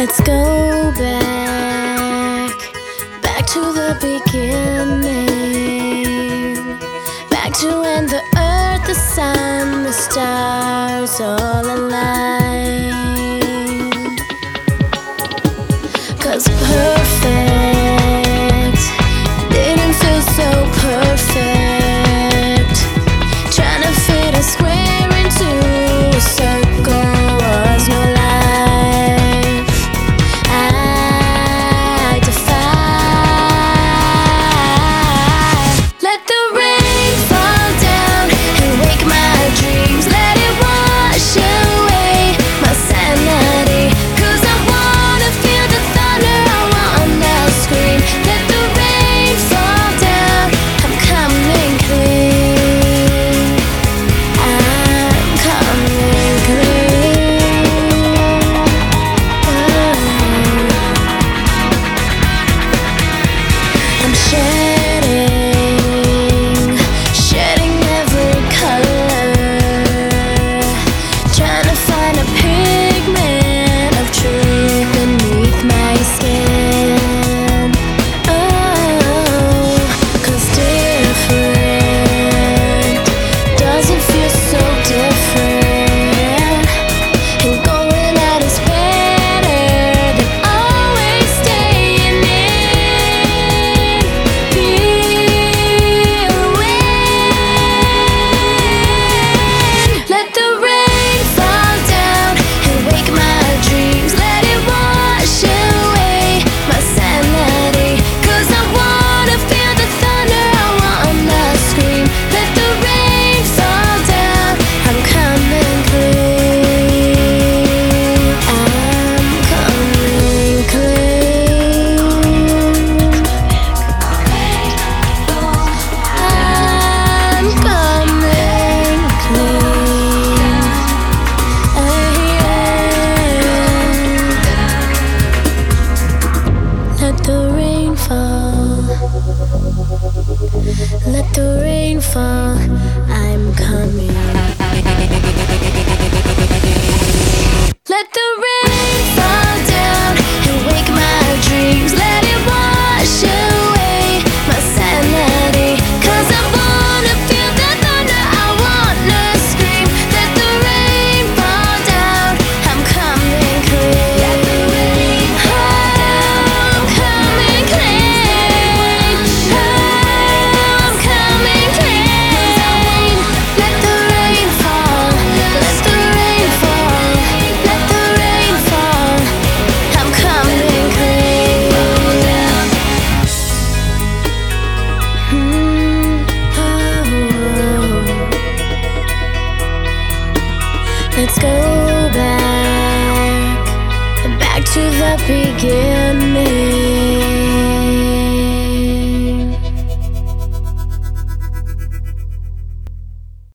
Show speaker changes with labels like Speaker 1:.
Speaker 1: Let's go back, back to the beginning, back to when the earth, the sun, the stars all aligned. Cause the rain fall. Let the rain fall. I'm coming. Let's go back, back to the beginning.